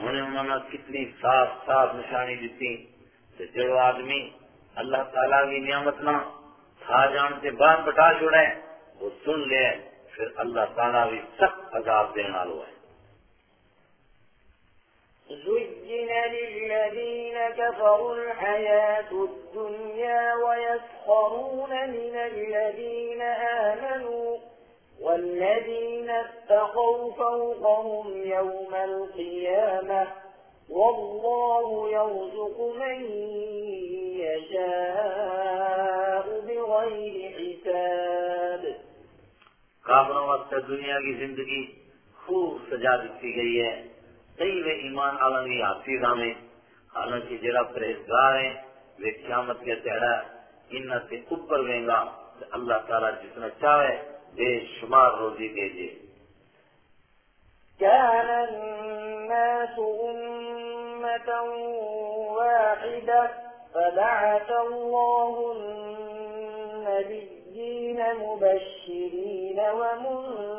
ہم نے انہوں نے کتنی صاف صاف نشانی دیتی کہ جو آدمی اللہ تعالیٰ کی نعمت نہ تھا جان کے بعد بٹا چھوڑے وہ سن لے، پھر اللہ تعالیٰ بھی سخت عذاب دینا لو ہے۔ زين للذين كفروا الحياة الدنيا ويسخرون من الذين آمنوا والذين اتقوا فوقهم يوم القيامة والله يرزق من يشاء بغير حساب. کافروں وقت دنیا کی زندگی خوب سجا دیتی گئی ہے۔ کئی وہ ایمان عالم کی حافظ میں حالانکہ جڑا پرہیزگار ہے، وہ قیامت کے تہڑا ان سے اوپر لیں گا اللہ تعالیٰ جتنا چاہے بے شمار روزی بھیجے كان الناس أمة واحدة فبعث الله النبيين مبشرين ومنذرين.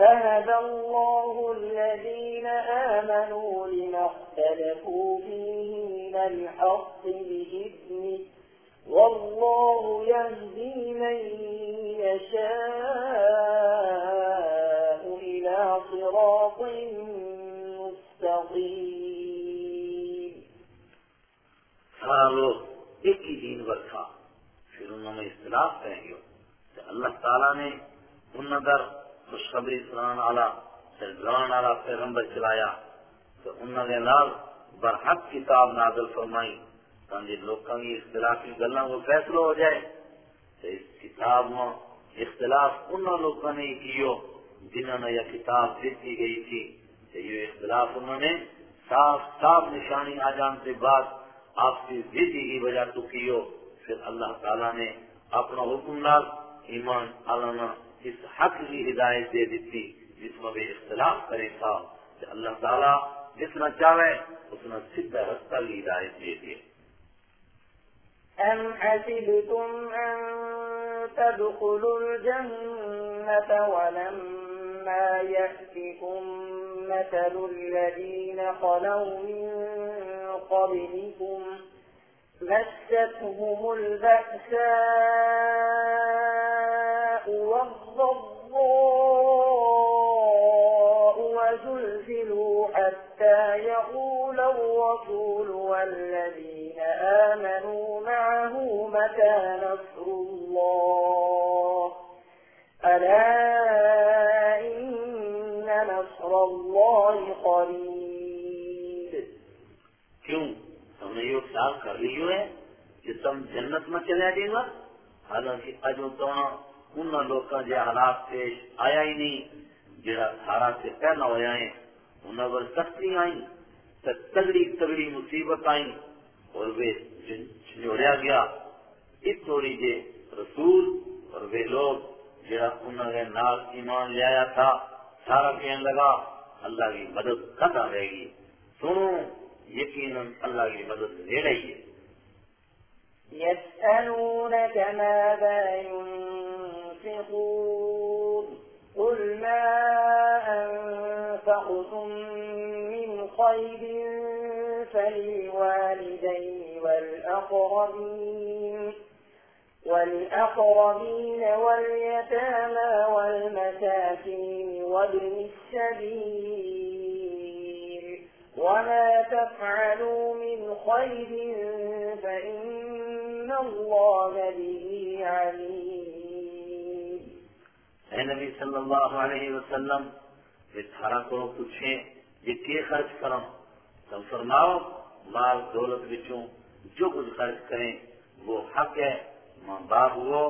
فهدى الله الذين آمنوا لما اختلفوا فيه من الحق بإذنه. والله يهدي من يشاء إلى صراط مستقيم. سارا لوگ ایک ہی دین پر تھا پھر انہوں نے اختلاف کر گیا کہ اللہ تعالیٰ نے ان در خوشخبری سنان والا ڈران والا پیغمبر چلایا۔ تو انہوں نے لال برحق کتاب نازل فرمائی۔ تاکہ لوگوں کی اختلافی گلوں کو فیصلہ ہو جائے۔ تو اس کتاب میں اختلاف ان لوگوں نے کیو جنہوں نے یہ کتاب دیتی گئی تھی۔ کہ یہ اختلاف انہوں نے صاف صاف نشانی آ جان کے بعد آپ کی ضدی کی وجہ تو کیو۔ پھر اللہ تعالیٰ نے اپنا حکم نال ایمان عالانہ اس حق کی ہدایت دے دیتی جس میں بھی اختلاف کرے تھا کہ اللہ تعالیٰ جتنا چاہے اتنا سیدھا رستہ کی ہدایت دے دیے أم حسبتم أن تدخلوا الجنة ولما يأتكم مثل الذين خلوا من قبلكم مستهم البأساء والضراء يقول الرسول والذين آمنوا معه متى نصر الله؟ ألا إن نصر الله قريب. كيف؟ تم نے یہ خیال کر لی ہوئے کہ تم جنت میں چلے جائے گا حالانکہ اجو تو انہوں لوگ کا جہ حالات انہوں پر سختی آئی تو تگڑی تگڑی مصیبت آئی اور وہ چھوڑیا گیا۔ اس توڑی کے رسول اور وہ لوگ جڑا انہوں نے نال ایمان لے آیا تھا، سارا کہنے لگا، اللہ کی مدد کد آ رہے گی؟ سنو، یقیناً اللہ کی مدد لے رہی ہے يسألونك ماذا ينفقون؟ قل ما أنفقون أنفقتم من خير فللوالدين والأقربين والأقربين واليتامى والمساكين وابن السبيل وما تفعلوا من خير فإن الله به عليم اے نبی صلی اللہ علیہ وسلم یہ تھارا کو پوچھیں، یہ کی خرچ کروں؟ تم فرماؤ، مال دولت بچوں جو کچھ خرچ کریں، وہ حق ہے ماں باپ ہو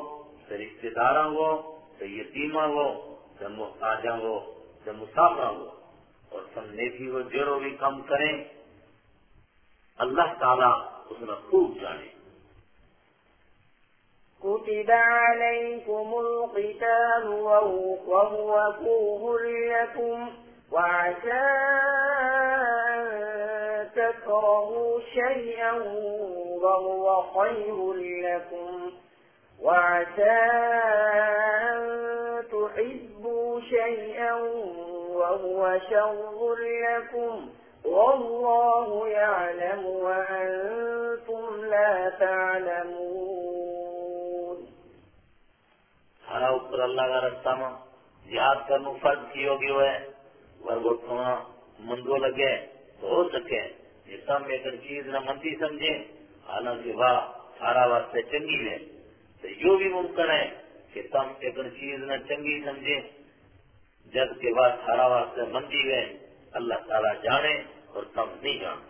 تو رشتے دار ہو تو یتیما ہو تو محتاجہ ہو تو مسافر ہو۔ اور تم نیکی وہ جڑو بھی کم کریں، اللہ تعالیٰ اس میں خوب جانے۔ كتب عليكم القتال وهو كره لكم وعسى أن تكرهوا شيئا وهو خير لكم وعسى أن تحبوا شيئا وهو شر لكم والله يعلم وأنتم لا تعلمون ہرا اوپر اللہ کا رستہ میں یاد کرنا فرض کیو گیو ہے۔ ورگو تھوڑا مندو لگے تو ہو سکے۔ یہ سب ایک چیز نہ مندی سمجھے۔ حالانکہ واہ، سارا واسطے چنگی ہے۔ تو یہ بھی ممکن ہے کہ تم ایک چیز نہ چنگی سمجھے۔ جب کے بعد سارا واسطے مندی ہے۔ اللہ تعالیٰ جانے اور تم نہیں جانتا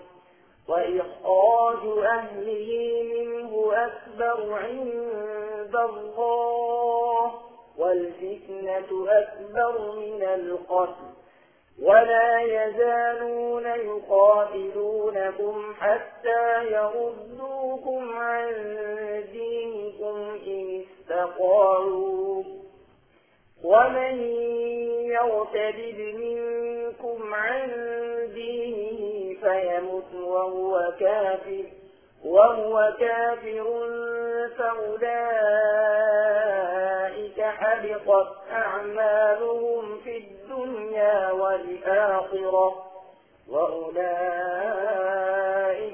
وإخراج أهله منه أكبر عند الله والفتنة أكبر من القتل. ولا يزالون يقاتلونكم حتى يردوكم عن دينكم إن استطاعوا ومن يرتد منكم عن دينه فيمت وهو كافر وهو كافر فأولئك حبطت أعمالهم في الدنيا والآخرة وأولئك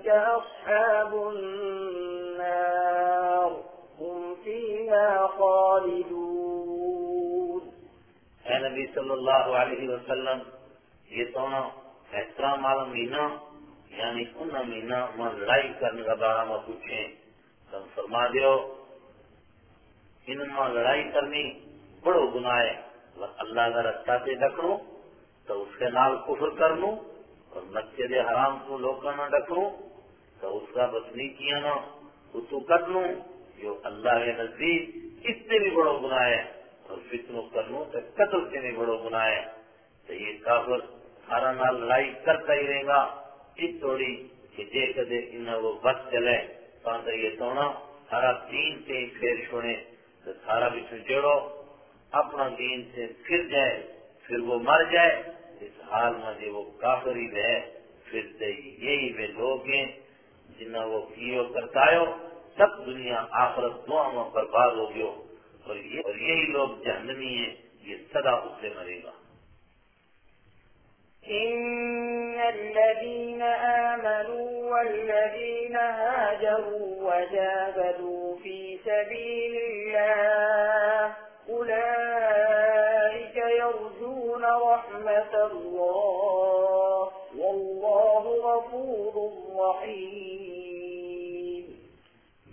أصحاب النار هم فيها خالدون. اے نبی صلی اللہ علیہ وسلم تو احترام والا مہینہ یعنی ان مہینہ میں لڑائی کرنے کا بارے میں پوچھیں تم فرما دیو، ان میں لڑائی کرنی بڑو گناہ ہے۔ اللہ کا رستہ سے ڈکڑوں تو اس کے نال کفر کر لوں اور مسجد حرام کو لوگوں نہ ڈکڑوں تو اس کا بس نہیں کیا نا وہ تو کر لوں جو اللہ کے نزدیک اس سے بھی بڑو گناہ ہے اور فتنوں کر لوں تو قتل سے بھی بڑو گناہ ہے۔ تو یہ کافر ہارا نال لڑائی کرتا ہی رہے گا۔ اس توڑی کہ دیکھ دے ان وہ بس چلے پاندر یہ تونا سارا دین سے ہی پھیر چھوڑے تو سارا بھی جڑو، اپنا دین سے پھر جائے، پھر وہ مر جائے، اس حال میں جو وہ کافری ہے پھر سے یہی وہ لوگ ہیں جنہیں وہ کیو کرتا ہو سب دنیا آخرت دعا میں برباد ہو گیا اور یہ، اور یہی لوگ جہنمی ہیں، یہ سدا اس سے مرے گا۔ إن الذين آمنوا والذين هاجروا وجاهدوا في سبيل الله أولئك يرجون رحمة الله والله غفور رحيم.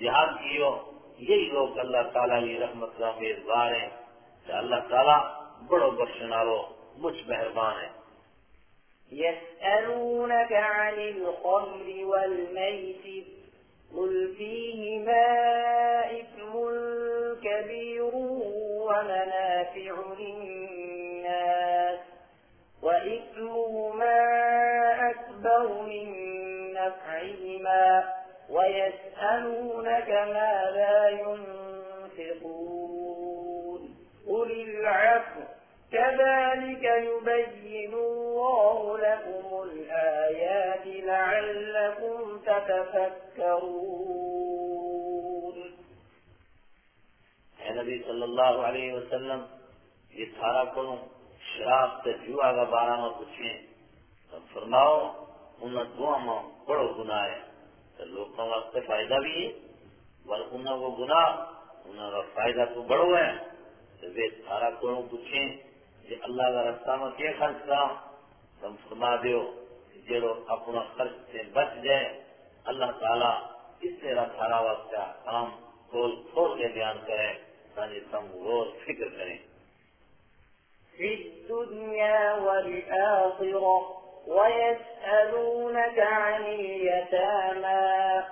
جہاد کیو یہی لوگ اللہ تعالیٰ کی رحمت کا میزبار ہیں کہ اللہ تعالیٰ بڑو بخشنارو مجھ مہربان ہے يسألونك عن الخمر والميسر قل فيهما إثم كبير ومنافع للناس وإثمهما أكبر من نفعهما ويسألونك ماذا ينفقون. قل العفو. كذلك يبين الله لكم الآيات لعلكم تتفكرون. اے نبی صلی اللہ علیہ وسلم یہ سارا شراب تے جوا کا بارہ میں پوچھیں فرماؤ انہیں دعا میں بڑو گناہ ہے تو لوگوں واسطے فائدہ بھی ہے؟ بل انہیں وہ گناہ انہیں کا فائدہ تو بڑو ہے۔ تو وہ سارا کروں پوچھیں کہ اللہ کا رستہ میں کیا خرچ کرا تم فرما دیو جڑو اپنا خرچ سے بچ جائے، اللہ تعالیٰ اس طرح سارا واسطہ کام کھول کھول کے بیان کرے تاکہ تم روز فکر کریں۔ في الدنيا والآخرة ويسألونك عن اليتامى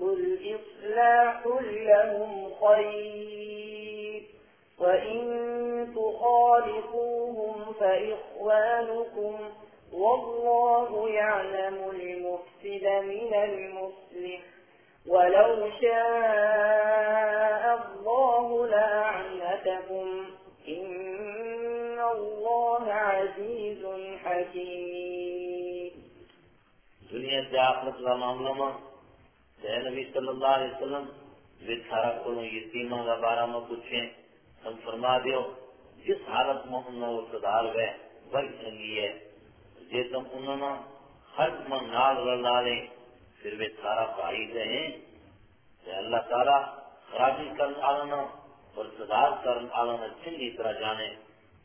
قل إصلاح لهم خير وإن تخالفوهم فإخوانكم والله يعلم المفسد من المصلح ولو شاء الله لأعنتكم إن الله عزيز حكيم دنیا سے آخرت کا معاملہ میں اے نبی صلی اللہ علیہ وسلم وہ سارا کو یتیموں کا بارہ میں پوچھیں، ہم فرما دیو، جس حالت میں انہوں وہ سدھار گئے، بڑی چنگی ہے۔ جے تم انہوں نے حق میں نال رلا لیں پھر وہ سارا بھائی رہے کہ اللہ تعالیٰ، خرابی کرنے آلنا اور سدھار کرنے آلنا چنگی طرح جانے۔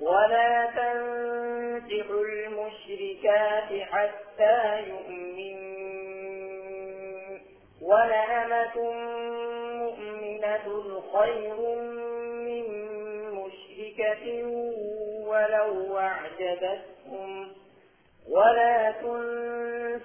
ولا تنكحوا المشركات حتى يؤمن ولأمة مؤمنة خير من مشركة ولو أعجبتكم ولا تنكحوا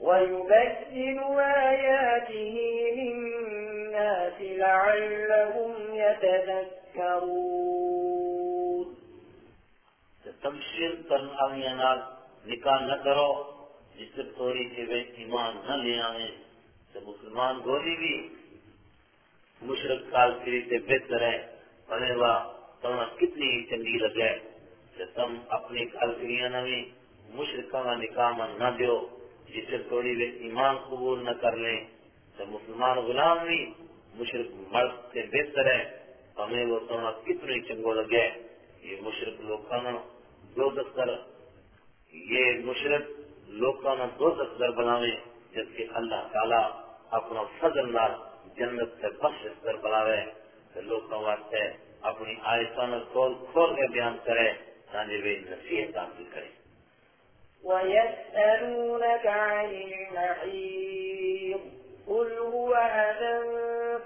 ويبين آياته للناس لعلهم يتذكرون. تمشیر کرنے والی نال نکاح نہ کرو، جس سے تھوڑی کہ وہ ایمان نہ لے آئے تو مسلمان گولی بھی مشرق کال کری سے بہتر ہے۔ بنے وا تمہیں کتنی ہی چنگی لگے کہ تم اپنی کال کریاں نہ بھی مشرقوں کا نکاح نہ دیو۔ جس سے تھوڑی وہ ایمان قبول نہ کر لیں، تو مسلمان غلام بھی مشرق مرد سے بہتر ہے۔ ہمیں وہ تمہیں کتنی چنگو لگے۔ یہ مشرق لوگوں دو دفتر، یہ مشرق لوگوں نے دو دفتر بناوے، جبکہ اللہ تعالیٰ اپنا فضل نال جنت سے بخش کر بناوے۔ تو لوگوں واسطے اپنی آیتوں کھول کھول کے بیان کرے، تاکہ وہ نصیحت لك عن المحيط قل هو أذى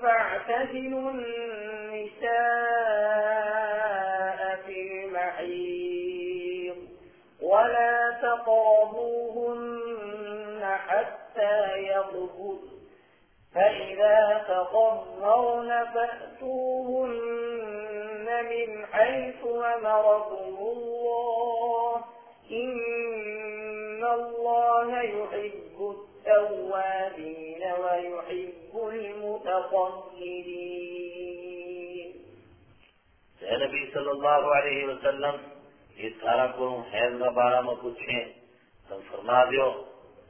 فاعتزلوا النساء في المحيط ولا تقربوهن حتى يطهر فإذا تقررن فأتوهن من حيث أمركم الله. إن الله يحب التوابين ويحب المتطهرين. اے نبی صلی اللہ علیہ وسلم یہ سارا کو حیض کا بارہ میں پوچھیں تم فرما دیو،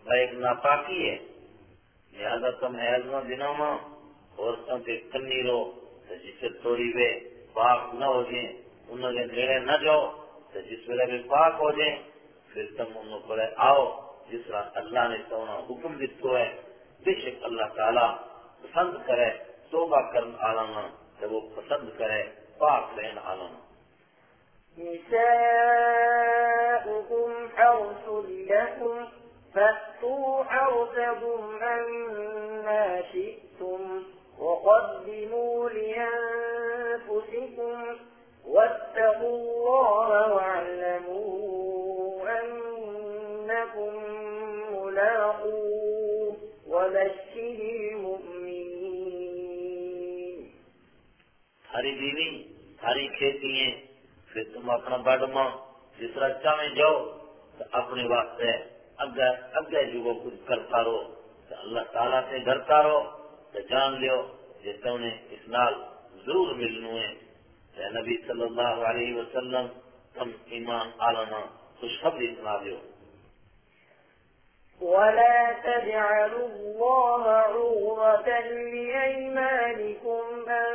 میں ایک ناپاکی ہے۔ لہذا تم حیض میں دنوں میں اور تم کے کنی رو تو جسے تھوڑی وے پاک نہ ہو جائیں، انہوں نے نیڑے نہ جاؤ، تو جس ویلے بھی پاک ہو جائیں، پھر تم انہوں کو آؤ۔ جس طرح اللہ نے تو حکم دیتو ہے بے شک اللہ تعالیٰ پسند کرے توبہ کرن عالم تو وہ پسند کرے پاک رہن عالم۔ نساؤكم حرث لكم فأتوا حرثكم أنا شئتم وقدموا لأنفسكم واتقوا الله واعلموا أنكم ملاقوه وبشر المؤمنين ہری بیوی ہری کھیتی ہیں، پھر تم اپنا بڑ ماں جس طرح چاہیں جاؤ، تو اپنے واسطے اگے اگے جو وہ کچھ کرتا رہو، تو اللہ تعالیٰ سے ڈرتا رہو، تو جان لیو جس تم نے اس نال ضرور ملنو ہے۔ نبی صلی اللہ علیہ وسلم تم ایمان عالمہ خوشخبری سنا دیو۔ ولا تجعلوا الله عورة لأيمانكم أن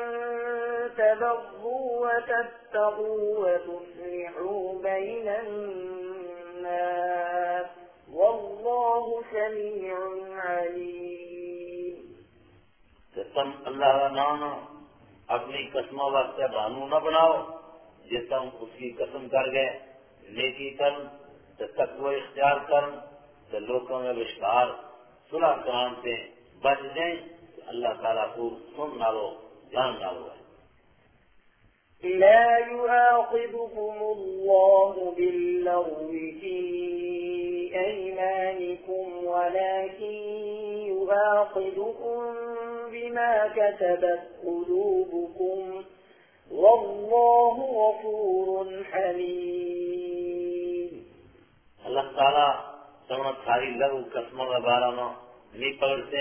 تبروا وتتقوا وتصلحوا بين الناس والله سميع عليم تو تم اللہ کا نام اپنی قسموں واسطے بانو نہ بناؤ، جس تم اس کی قسم کر گئے، نیکی کر تو تقوی اختیار کر تو لوگوں میں وشکار صلح کران سے بچ جائیں اللہ تعالیٰ کو سن ڈالو جان ڈالو لا يؤاخذكم الله باللغو في أيمانكم ولكن يؤاخذكم بما كتبت قلوبكم. والله غفور حليم اللہ تعالیٰ تمہیں ساری لغو قسموں کے بارے میں نہیں پکڑتے،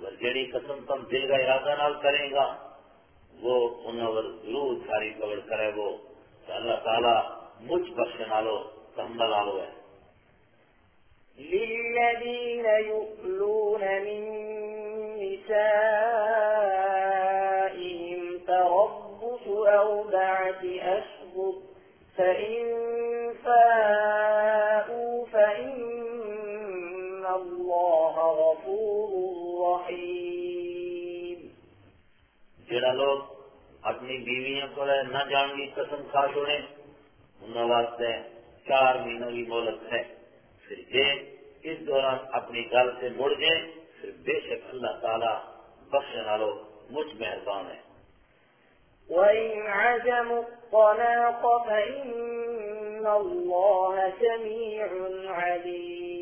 وہ جڑی قسم تم دل کا ارادہ نال کرے گا، وہ انہوں ضرور ساری پکڑ کرے وہ۔ تو اللہ تعالیٰ مجھ بخش نالو کمبل آلو ہے۔ للذين يؤلون من نسائهم تربص أربعة أشهر، فإن فاءوا غفور رحيم جڑا لوگ اپنی بیویوں کو نہ جان کی قسم کھا چھوڑے انہوں واسطے چار مہینوں کی مہلت ہے۔ پھر یہ اس دوران اپنی گل سے مڑ جائے پھر بے شک اللہ تعالیٰ بخش نالو مجھ مہربان ہے۔ وإن عزموا الطلاق فإن الله سميع عليم۔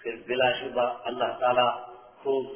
پھر بلا شبہ اللہ تعالیٰ خوب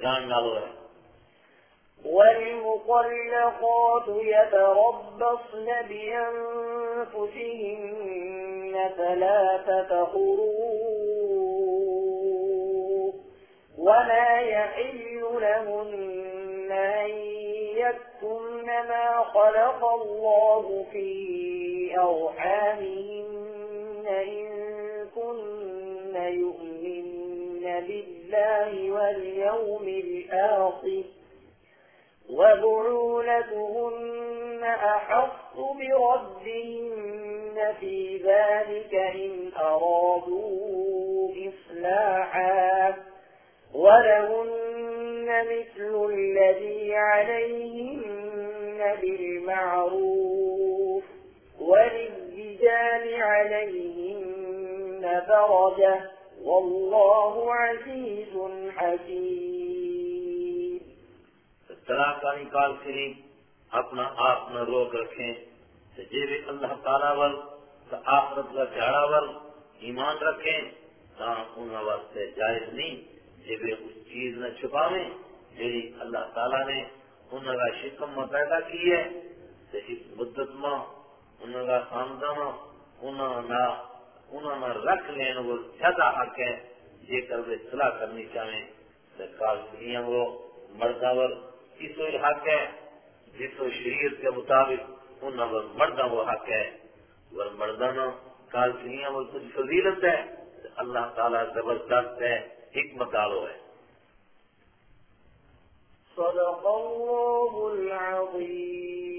جان نالو ہے۔ والمطلقات يتربصن بأنفسهن ثلاثة قروء ولا يحل لهن أن يكتمن ما خلق الله في أرحامهن إن كن يؤمن بالله واليوم الآخر وبعولتهن أحق بردهن في ذلك إن أرادوا إصلاحا ولهن مثل الذي عليهن بالمعروف وللرجال عليهن درجة والله عزيز حكيم طلاق کا نکال کری اپنا آپ نہ روک رکھیں۔ تو جی بھی اللہ تعالیٰ ول، تو آخرت کا چاڑا ول، ایمان رکھیں انہوں واسطے جائز نہیں۔ جب اس چیز نے چھپاویں جی اللہ تعالیٰ نے انہوں کا شکم میں پیدا کی ہے، تو اس مدت میں انہوں کا خاندان، انہوں نے انہوں نے رکھ لین وہ زیادہ حق ہے جے کر وہ صلاح کرنی چاہیں تو کال وہ مرداور اس حق ہے جس و شریعت کے مطابق انہوں پر مردہ وہ حق ہے۔ وہ مردانہ کال وہ کچھ فضیلت ہے، اللہ تعالیٰ زبردست ہے، حکمت آلو ہے۔ صدق الله العظيم